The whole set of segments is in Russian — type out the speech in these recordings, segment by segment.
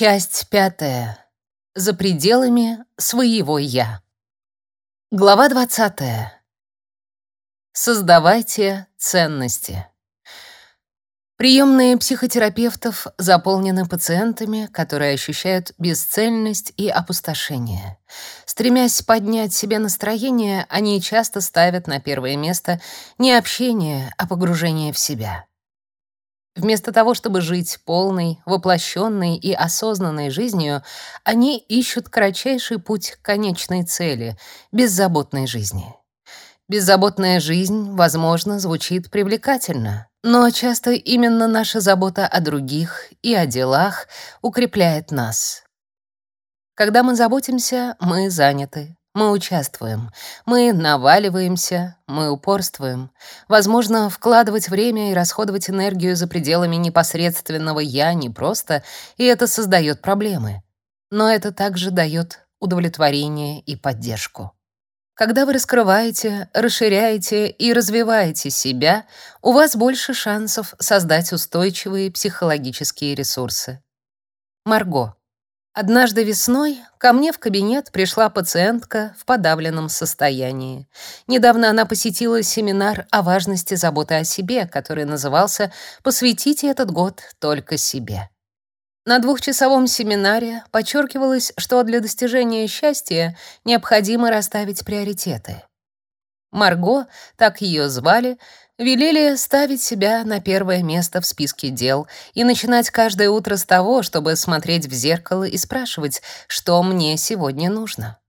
Часть пятая. За пределами своего «я». Глава двадцатая. Создавайте ценности. Приемные психотерапевтов заполнены пациентами, которые ощущают бесцельность и опустошение. Стремясь поднять себе настроение, они часто ставят на первое место не общение, а погружение в себя. Вместо того, чтобы жить полной, воплощенной и осознанной жизнью, они ищут кратчайший путь к конечной цели — беззаботной жизни. Беззаботная жизнь, возможно, звучит привлекательно, но часто именно наша забота о других и о делах укрепляет нас. Когда мы заботимся, мы заняты. Мы участвуем, мы наваливаемся, мы упорствуем. Возможно, вкладывать время и расходовать энергию за пределами непосредственного «я» непросто, и это создает проблемы. Но это также дает удовлетворение и поддержку. Когда вы раскрываете, расширяете и развиваете себя, у вас больше шансов создать устойчивые психологические ресурсы. Марго. Однажды весной ко мне в кабинет пришла пациентка в подавленном состоянии. Недавно она посетила семинар о важности заботы о себе, который назывался «Посвятите этот год только себе». На двухчасовом семинаре подчеркивалось, что для достижения счастья необходимо расставить приоритеты. Марго, так ее звали, Велели ставить себя на первое место в списке дел и начинать каждое утро с того, чтобы смотреть в зеркало и спрашивать, что мне сегодня нужно.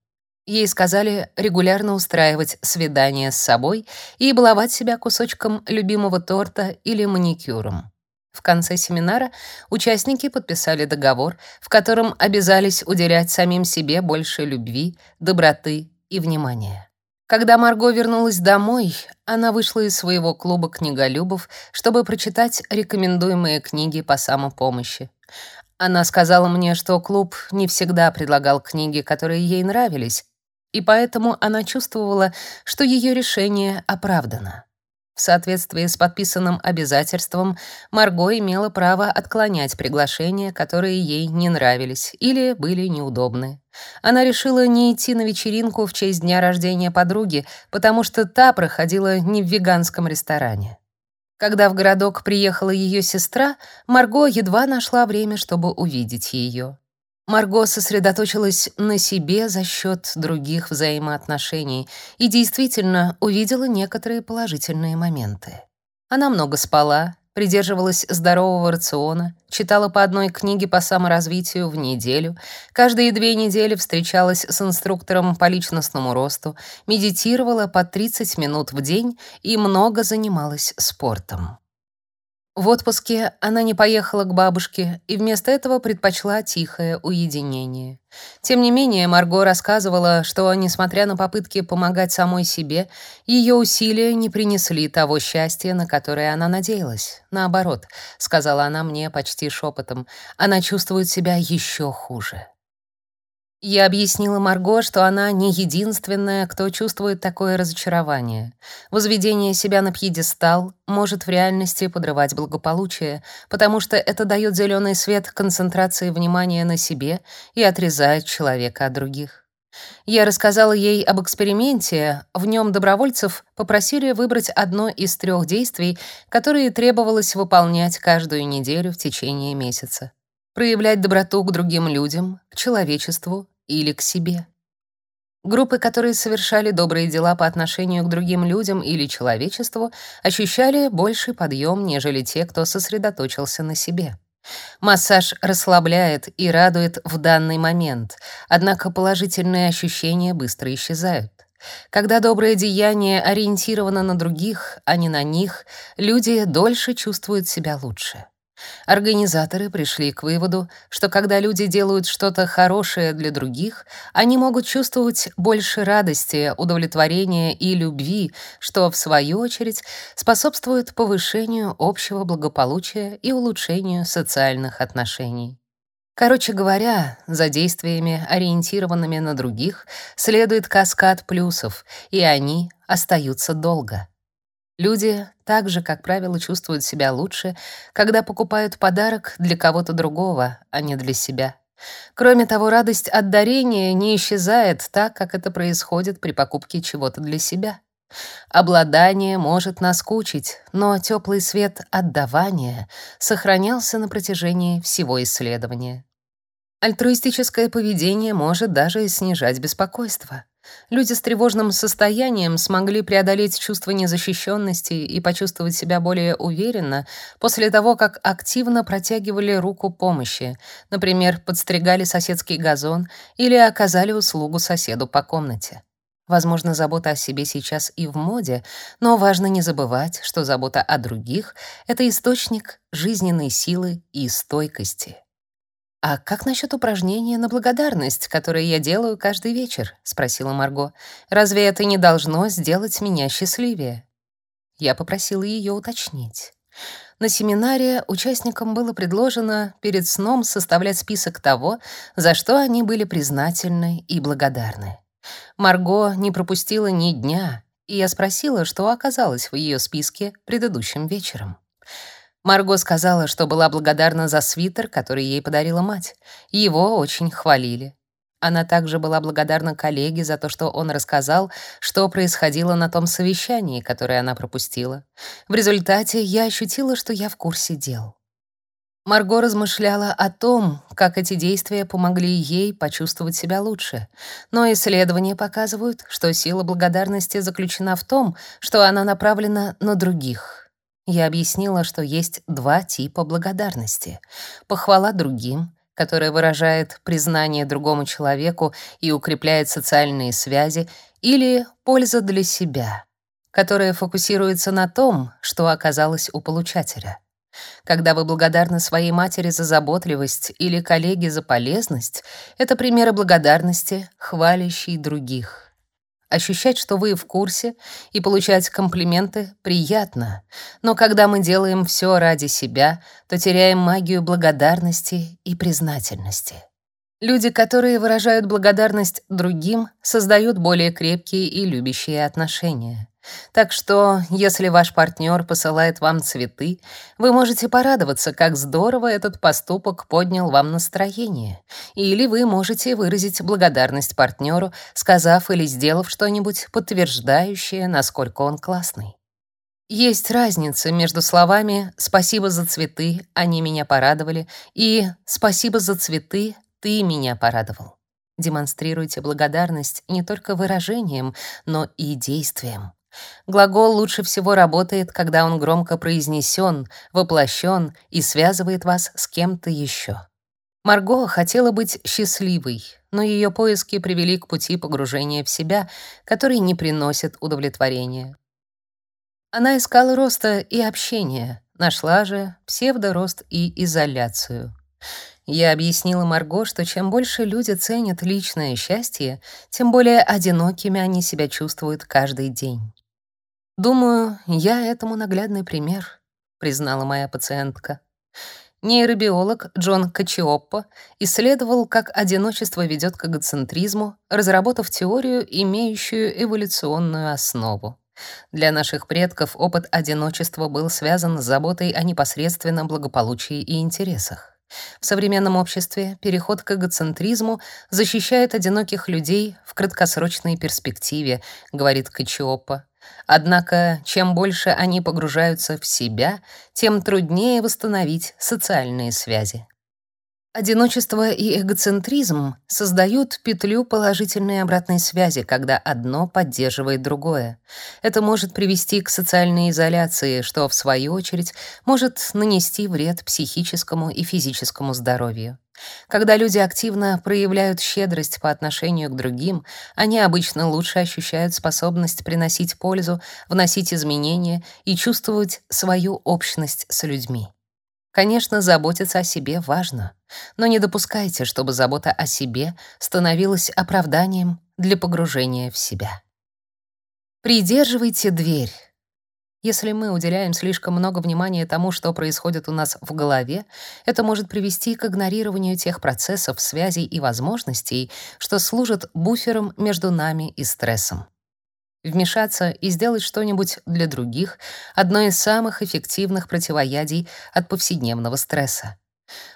Ей сказали регулярно устраивать свидания с собой и баловать себя кусочком любимого торта или маникюром. В конце семинара участники подписали договор, в котором обязались уделять самим себе больше любви, доброты и внимания. Когда Марго вернулась домой, она вышла из своего клуба книголюбов, чтобы прочитать рекомендуемые книги по самопомощи. Она сказала мне, что клуб не всегда предлагал книги, которые ей нравились, и поэтому она чувствовала, что ее решение оправдано. В соответствии с подписанным обязательством, Марго имела право отклонять приглашения, которые ей не нравились или были неудобны. Она решила не идти на вечеринку в честь дня рождения подруги, потому что та проходила не в веганском ресторане. Когда в городок приехала ее сестра, Марго едва нашла время, чтобы увидеть ее. Марго сосредоточилась на себе за счет других взаимоотношений и действительно увидела некоторые положительные моменты. Она много спала, придерживалась здорового рациона, читала по одной книге по саморазвитию в неделю, каждые две недели встречалась с инструктором по личностному росту, медитировала по 30 минут в день и много занималась спортом. В отпуске она не поехала к бабушке и вместо этого предпочла тихое уединение. Тем не менее, Марго рассказывала, что, несмотря на попытки помогать самой себе, ее усилия не принесли того счастья, на которое она надеялась. Наоборот, сказала она мне почти шепотом, она чувствует себя еще хуже. Я объяснила Марго, что она не единственная, кто чувствует такое разочарование. Возведение себя на пьедестал может в реальности подрывать благополучие, потому что это дает зеленый свет концентрации внимания на себе и отрезает человека от других. Я рассказала ей об эксперименте. В нем добровольцев попросили выбрать одно из трех действий, которые требовалось выполнять каждую неделю в течение месяца проявлять доброту к другим людям, к человечеству или к себе. Группы, которые совершали добрые дела по отношению к другим людям или человечеству, ощущали больший подъем, нежели те, кто сосредоточился на себе. Массаж расслабляет и радует в данный момент, однако положительные ощущения быстро исчезают. Когда доброе деяние ориентировано на других, а не на них, люди дольше чувствуют себя лучше. Организаторы пришли к выводу, что когда люди делают что-то хорошее для других, они могут чувствовать больше радости, удовлетворения и любви, что, в свою очередь, способствует повышению общего благополучия и улучшению социальных отношений. Короче говоря, за действиями, ориентированными на других, следует каскад плюсов, и они остаются долго. Люди также, как правило, чувствуют себя лучше, когда покупают подарок для кого-то другого, а не для себя. Кроме того, радость от дарения не исчезает так, как это происходит при покупке чего-то для себя. Обладание может наскучить, но теплый свет отдавания сохранялся на протяжении всего исследования. Альтруистическое поведение может даже снижать беспокойство. Люди с тревожным состоянием смогли преодолеть чувство незащищенности и почувствовать себя более уверенно после того, как активно протягивали руку помощи, например, подстригали соседский газон или оказали услугу соседу по комнате. Возможно, забота о себе сейчас и в моде, но важно не забывать, что забота о других — это источник жизненной силы и стойкости. «А как насчет упражнения на благодарность, которое я делаю каждый вечер?» — спросила Марго. «Разве это не должно сделать меня счастливее?» Я попросила ее уточнить. На семинаре участникам было предложено перед сном составлять список того, за что они были признательны и благодарны. Марго не пропустила ни дня, и я спросила, что оказалось в ее списке предыдущим вечером. Марго сказала, что была благодарна за свитер, который ей подарила мать. Его очень хвалили. Она также была благодарна коллеге за то, что он рассказал, что происходило на том совещании, которое она пропустила. В результате я ощутила, что я в курсе дел. Марго размышляла о том, как эти действия помогли ей почувствовать себя лучше. Но исследования показывают, что сила благодарности заключена в том, что она направлена на других. Я объяснила, что есть два типа благодарности. Похвала другим, которая выражает признание другому человеку и укрепляет социальные связи, или польза для себя, которая фокусируется на том, что оказалось у получателя. Когда вы благодарны своей матери за заботливость или коллеге за полезность, это примеры благодарности, хвалящие других. Ощущать, что вы в курсе, и получать комплименты приятно. Но когда мы делаем все ради себя, то теряем магию благодарности и признательности. Люди, которые выражают благодарность другим, создают более крепкие и любящие отношения. Так что, если ваш партнер посылает вам цветы, вы можете порадоваться, как здорово этот поступок поднял вам настроение. Или вы можете выразить благодарность партнеру, сказав или сделав что-нибудь подтверждающее, насколько он классный. Есть разница между словами «спасибо за цветы, они меня порадовали» и «спасибо за цветы, ты меня порадовал». Демонстрируйте благодарность не только выражением, но и действием. Глагол лучше всего работает, когда он громко произнесен, воплощен и связывает вас с кем-то еще. Марго хотела быть счастливой, но ее поиски привели к пути погружения в себя, который не приносит удовлетворения. Она искала роста и общения, нашла же псевдорост и изоляцию. Я объяснила Марго, что чем больше люди ценят личное счастье, тем более одинокими они себя чувствуют каждый день. «Думаю, я этому наглядный пример», — признала моя пациентка. Нейробиолог Джон Качиоппо исследовал, как одиночество ведет к эгоцентризму, разработав теорию, имеющую эволюционную основу. Для наших предков опыт одиночества был связан с заботой о непосредственном благополучии и интересах. В современном обществе переход к эгоцентризму защищает одиноких людей в краткосрочной перспективе, говорит Качиоппо. Однако, чем больше они погружаются в себя, тем труднее восстановить социальные связи. Одиночество и эгоцентризм создают петлю положительной обратной связи, когда одно поддерживает другое. Это может привести к социальной изоляции, что, в свою очередь, может нанести вред психическому и физическому здоровью. Когда люди активно проявляют щедрость по отношению к другим, они обычно лучше ощущают способность приносить пользу, вносить изменения и чувствовать свою общность с людьми. Конечно, заботиться о себе важно, но не допускайте, чтобы забота о себе становилась оправданием для погружения в себя. Придерживайте дверь. Если мы уделяем слишком много внимания тому, что происходит у нас в голове, это может привести к игнорированию тех процессов, связей и возможностей, что служат буфером между нами и стрессом. Вмешаться и сделать что-нибудь для других — одно из самых эффективных противоядий от повседневного стресса.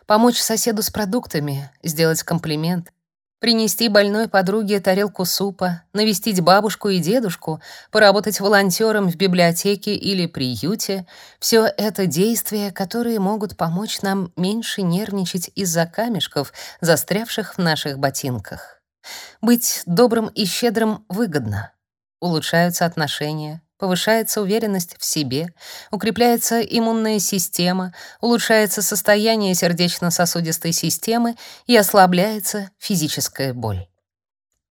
Помочь соседу с продуктами, сделать комплимент, принести больной подруге тарелку супа, навестить бабушку и дедушку, поработать волонтером в библиотеке или приюте — все это действия, которые могут помочь нам меньше нервничать из-за камешков, застрявших в наших ботинках. Быть добрым и щедрым выгодно. Улучшаются отношения, повышается уверенность в себе, укрепляется иммунная система, улучшается состояние сердечно-сосудистой системы и ослабляется физическая боль.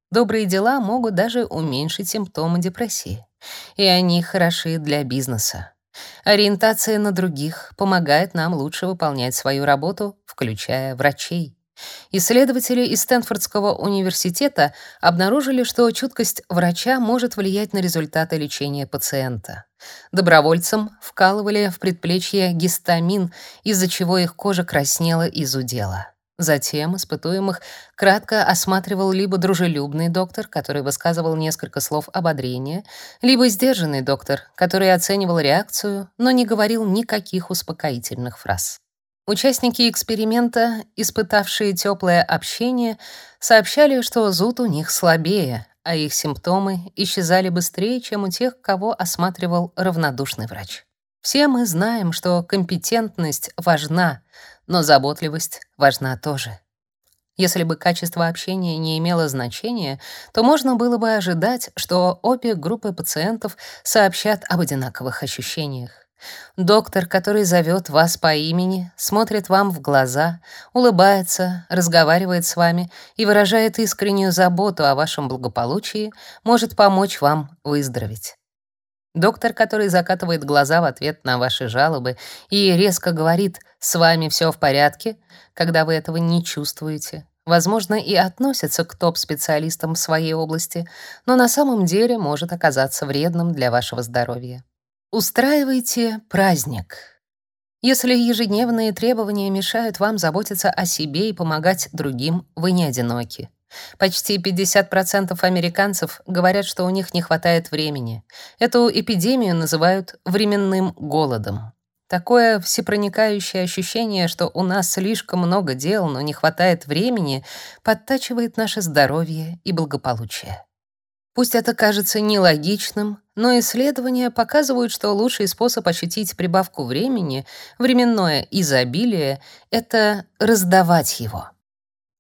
Добрые дела могут даже уменьшить симптомы депрессии, и они хороши для бизнеса. Ориентация на других помогает нам лучше выполнять свою работу, включая врачей. Исследователи из Стэнфордского университета обнаружили, что чуткость врача может влиять на результаты лечения пациента. Добровольцам вкалывали в предплечье гистамин, из-за чего их кожа краснела и зудела. Затем испытуемых кратко осматривал либо дружелюбный доктор, который высказывал несколько слов ободрения, либо сдержанный доктор, который оценивал реакцию, но не говорил никаких успокоительных фраз. Участники эксперимента, испытавшие теплое общение, сообщали, что зуд у них слабее, а их симптомы исчезали быстрее, чем у тех, кого осматривал равнодушный врач. Все мы знаем, что компетентность важна, но заботливость важна тоже. Если бы качество общения не имело значения, то можно было бы ожидать, что обе группы пациентов сообщат об одинаковых ощущениях. Доктор, который зовет вас по имени, смотрит вам в глаза, улыбается, разговаривает с вами и выражает искреннюю заботу о вашем благополучии, может помочь вам выздороветь. Доктор, который закатывает глаза в ответ на ваши жалобы и резко говорит «с вами все в порядке», когда вы этого не чувствуете, возможно, и относится к топ-специалистам в своей области, но на самом деле может оказаться вредным для вашего здоровья. Устраивайте праздник. Если ежедневные требования мешают вам заботиться о себе и помогать другим, вы не одиноки. Почти 50% американцев говорят, что у них не хватает времени. Эту эпидемию называют временным голодом. Такое всепроникающее ощущение, что у нас слишком много дел, но не хватает времени, подтачивает наше здоровье и благополучие. Пусть это кажется нелогичным, но исследования показывают, что лучший способ ощутить прибавку времени, временное изобилие — это раздавать его.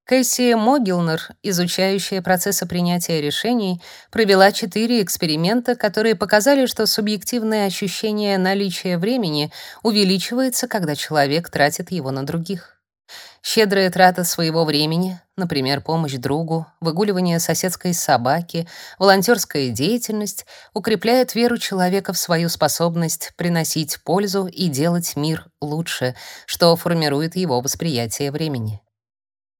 Кэсси Могилнер, изучающая процессы принятия решений, провела четыре эксперимента, которые показали, что субъективное ощущение наличия времени увеличивается, когда человек тратит его на других. Щедрая трата своего времени, например, помощь другу, выгуливание соседской собаки, волонтерская деятельность укрепляют веру человека в свою способность приносить пользу и делать мир лучше, что формирует его восприятие времени.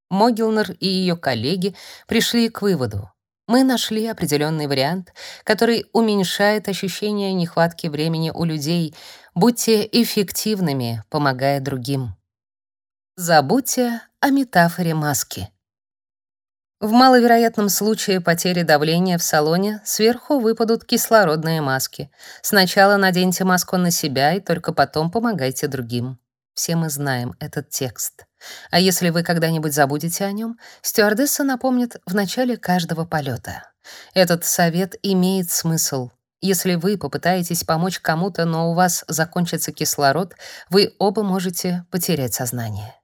Могилнер и ее коллеги пришли к выводу. Мы нашли определенный вариант, который уменьшает ощущение нехватки времени у людей. Будьте эффективными, помогая другим. Забудьте о метафоре маски. В маловероятном случае потери давления в салоне сверху выпадут кислородные маски. Сначала наденьте маску на себя и только потом помогайте другим. Все мы знаем этот текст. А если вы когда-нибудь забудете о нем, стюардесса напомнит в начале каждого полета. Этот совет имеет смысл. Если вы попытаетесь помочь кому-то, но у вас закончится кислород, вы оба можете потерять сознание.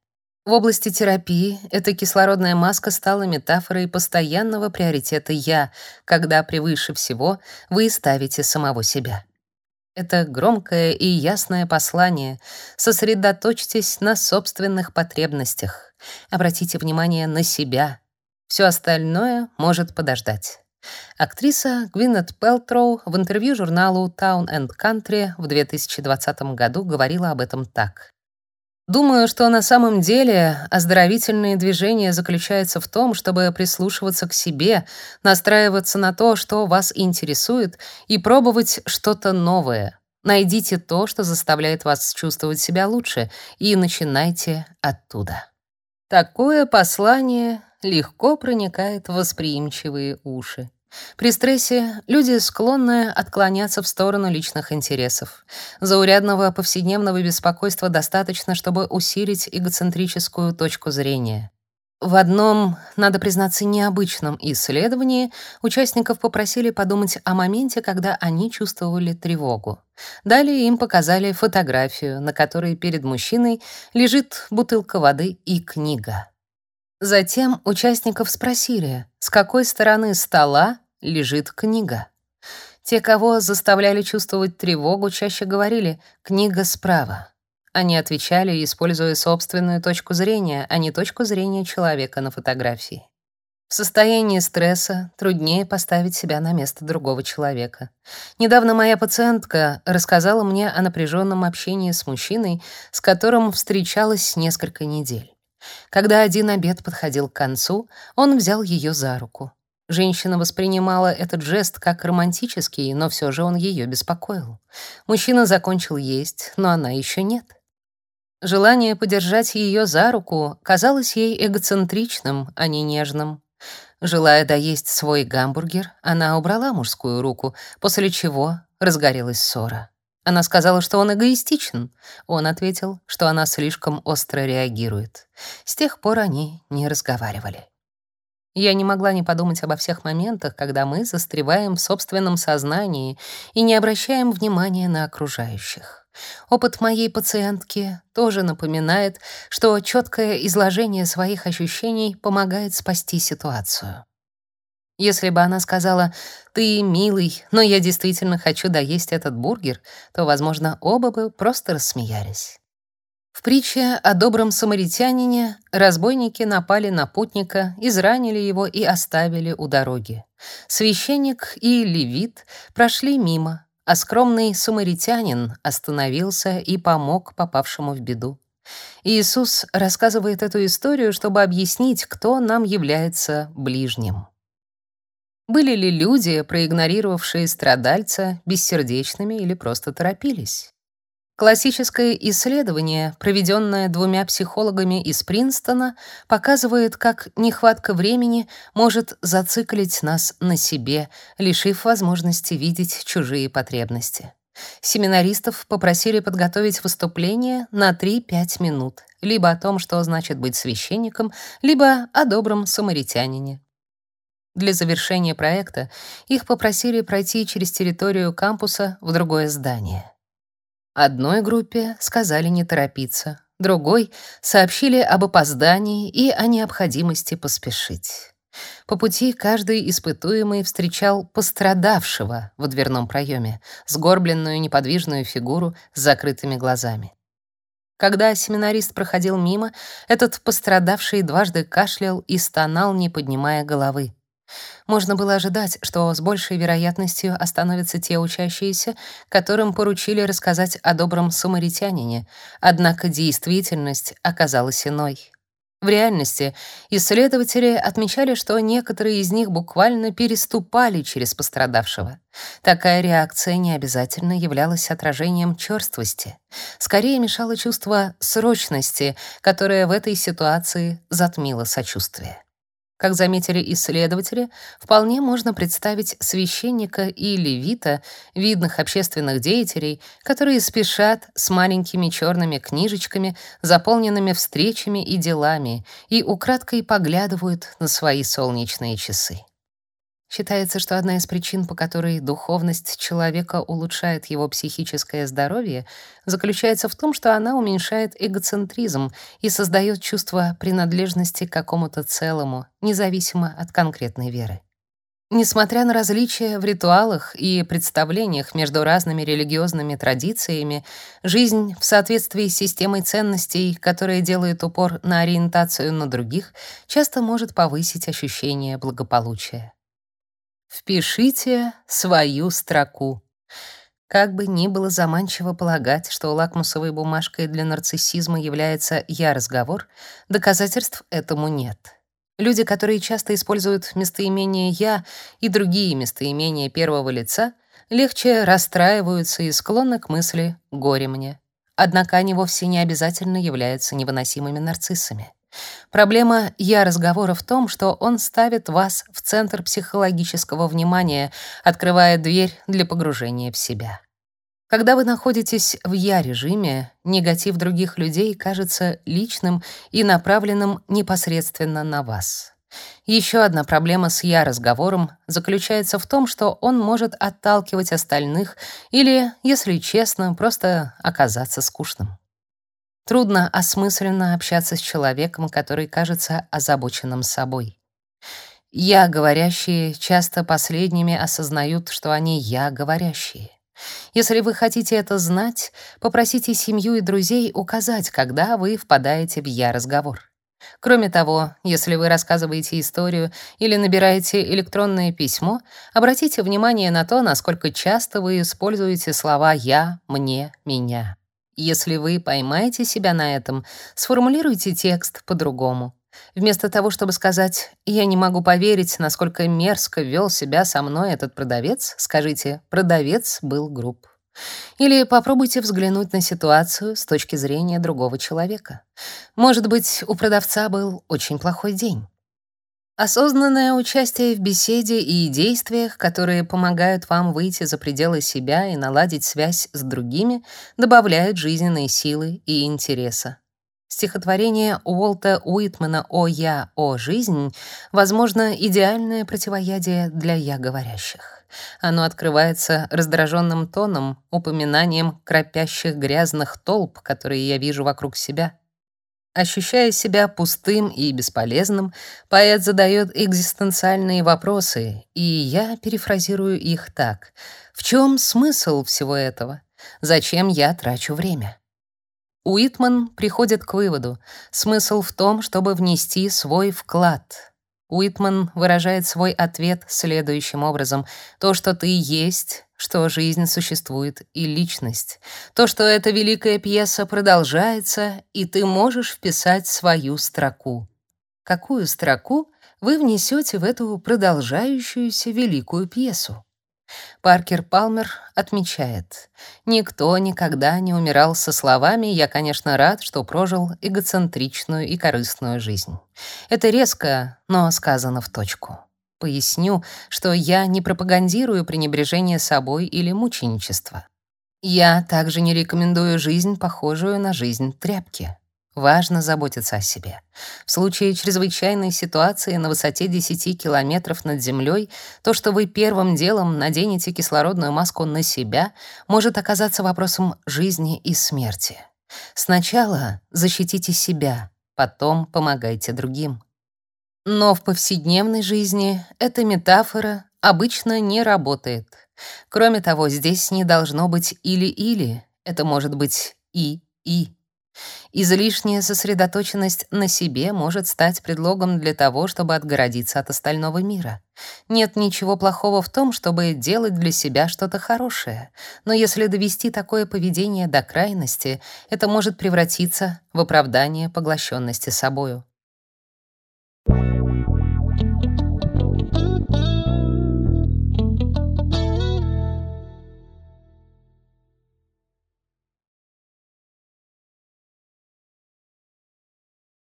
В области терапии эта кислородная маска стала метафорой постоянного приоритета «я», когда превыше всего вы ставите самого себя. Это громкое и ясное послание. Сосредоточьтесь на собственных потребностях. Обратите внимание на себя. Все остальное может подождать. Актриса Гвинет Пелтроу в интервью журналу Town and Country в 2020 году говорила об этом так. Думаю, что на самом деле оздоровительные движения заключаются в том, чтобы прислушиваться к себе, настраиваться на то, что вас интересует, и пробовать что-то новое. Найдите то, что заставляет вас чувствовать себя лучше, и начинайте оттуда. Такое послание легко проникает в восприимчивые уши. При стрессе люди склонны отклоняться в сторону личных интересов. Заурядного повседневного беспокойства достаточно, чтобы усилить эгоцентрическую точку зрения. В одном, надо признаться, необычном исследовании участников попросили подумать о моменте, когда они чувствовали тревогу. Далее им показали фотографию, на которой перед мужчиной лежит бутылка воды и книга. Затем участников спросили, с какой стороны стола лежит книга. Те, кого заставляли чувствовать тревогу, чаще говорили «книга справа». Они отвечали, используя собственную точку зрения, а не точку зрения человека на фотографии. В состоянии стресса труднее поставить себя на место другого человека. Недавно моя пациентка рассказала мне о напряженном общении с мужчиной, с которым встречалась несколько недель. Когда один обед подходил к концу, он взял ее за руку. Женщина воспринимала этот жест как романтический, но все же он ее беспокоил. Мужчина закончил есть, но она еще нет. Желание подержать ее за руку казалось ей эгоцентричным, а не нежным. Желая доесть свой гамбургер, она убрала мужскую руку, после чего разгорелась ссора. Она сказала, что он эгоистичен. Он ответил, что она слишком остро реагирует. С тех пор они не разговаривали. Я не могла не подумать обо всех моментах, когда мы застреваем в собственном сознании и не обращаем внимания на окружающих. Опыт моей пациентки тоже напоминает, что четкое изложение своих ощущений помогает спасти ситуацию. Если бы она сказала «ты милый, но я действительно хочу доесть этот бургер», то, возможно, оба бы просто рассмеялись. В притче о добром самаритянине разбойники напали на путника, изранили его и оставили у дороги. Священник и левит прошли мимо, а скромный самаритянин остановился и помог попавшему в беду. Иисус рассказывает эту историю, чтобы объяснить, кто нам является ближним. Были ли люди, проигнорировавшие страдальца, бессердечными или просто торопились? Классическое исследование, проведенное двумя психологами из Принстона, показывает, как нехватка времени может зациклить нас на себе, лишив возможности видеть чужие потребности. Семинаристов попросили подготовить выступление на 3-5 минут, либо о том, что значит быть священником, либо о добром самаритянине. Для завершения проекта их попросили пройти через территорию кампуса в другое здание. Одной группе сказали не торопиться, другой сообщили об опоздании и о необходимости поспешить. По пути каждый испытуемый встречал пострадавшего в дверном проеме, сгорбленную неподвижную фигуру с закрытыми глазами. Когда семинарист проходил мимо, этот пострадавший дважды кашлял и стонал, не поднимая головы. Можно было ожидать, что с большей вероятностью остановятся те учащиеся, которым поручили рассказать о добром самаритянине, однако действительность оказалась иной. В реальности исследователи отмечали, что некоторые из них буквально переступали через пострадавшего. Такая реакция не обязательно являлась отражением черствости. Скорее мешало чувство срочности, которое в этой ситуации затмило сочувствие. Как заметили исследователи, вполне можно представить священника и левита, видных общественных деятелей, которые спешат с маленькими черными книжечками, заполненными встречами и делами, и украдкой поглядывают на свои солнечные часы. Считается, что одна из причин, по которой духовность человека улучшает его психическое здоровье, заключается в том, что она уменьшает эгоцентризм и создает чувство принадлежности к какому-то целому, независимо от конкретной веры. Несмотря на различия в ритуалах и представлениях между разными религиозными традициями, жизнь в соответствии с системой ценностей, которая делает упор на ориентацию на других, часто может повысить ощущение благополучия. Впишите свою строку. Как бы ни было заманчиво полагать, что лакмусовой бумажкой для нарциссизма является «я-разговор», доказательств этому нет. Люди, которые часто используют местоимение «я» и другие местоимения первого лица, легче расстраиваются и склонны к мысли «горе мне». Однако они вовсе не обязательно являются невыносимыми нарциссами. Проблема «я» разговора в том, что он ставит вас в центр психологического внимания, открывая дверь для погружения в себя. Когда вы находитесь в «я-режиме», негатив других людей кажется личным и направленным непосредственно на вас. Еще одна проблема с «я-разговором» заключается в том, что он может отталкивать остальных или, если честно, просто оказаться скучным. Трудно осмысленно общаться с человеком, который кажется озабоченным собой. «Я» говорящие часто последними осознают, что они «я» говорящие. Если вы хотите это знать, попросите семью и друзей указать, когда вы впадаете в «я-разговор». Кроме того, если вы рассказываете историю или набираете электронное письмо, обратите внимание на то, насколько часто вы используете слова «я», «мне», «меня». Если вы поймаете себя на этом, сформулируйте текст по-другому. Вместо того, чтобы сказать «я не могу поверить, насколько мерзко вел себя со мной этот продавец», скажите «продавец был груб». Или попробуйте взглянуть на ситуацию с точки зрения другого человека. Может быть, у продавца был очень плохой день. Осознанное участие в беседе и действиях, которые помогают вам выйти за пределы себя и наладить связь с другими, добавляют жизненной силы и интереса. Стихотворение Уолта Уитмана «О я, о жизнь» возможно идеальное противоядие для я говорящих. Оно открывается раздраженным тоном, упоминанием кропящих грязных толп, которые я вижу вокруг себя. Ощущая себя пустым и бесполезным, поэт задает экзистенциальные вопросы, и я перефразирую их так: в чем смысл всего этого? Зачем я трачу время? Уитман приходит к выводу: смысл в том, чтобы внести свой вклад. Уитман выражает свой ответ следующим образом: то, что ты есть, что жизнь существует и личность, то, что эта великая пьеса продолжается, и ты можешь вписать свою строку. Какую строку вы внесете в эту продолжающуюся великую пьесу? Паркер Палмер отмечает: "Никто никогда не умирал со словами: "Я, конечно, рад, что прожил эгоцентричную и корыстную жизнь". Это резко, но сказано в точку. Поясню, что я не пропагандирую пренебрежение собой или мученичество. Я также не рекомендую жизнь, похожую на жизнь тряпки. Важно заботиться о себе. В случае чрезвычайной ситуации на высоте 10 километров над землей, то, что вы первым делом наденете кислородную маску на себя, может оказаться вопросом жизни и смерти. Сначала защитите себя, потом помогайте другим. Но в повседневной жизни эта метафора обычно не работает. Кроме того, здесь не должно быть или-или, это может быть и-и. Излишняя сосредоточенность на себе может стать предлогом для того, чтобы отгородиться от остального мира. Нет ничего плохого в том, чтобы делать для себя что-то хорошее, но если довести такое поведение до крайности, это может превратиться в оправдание поглощенности собою.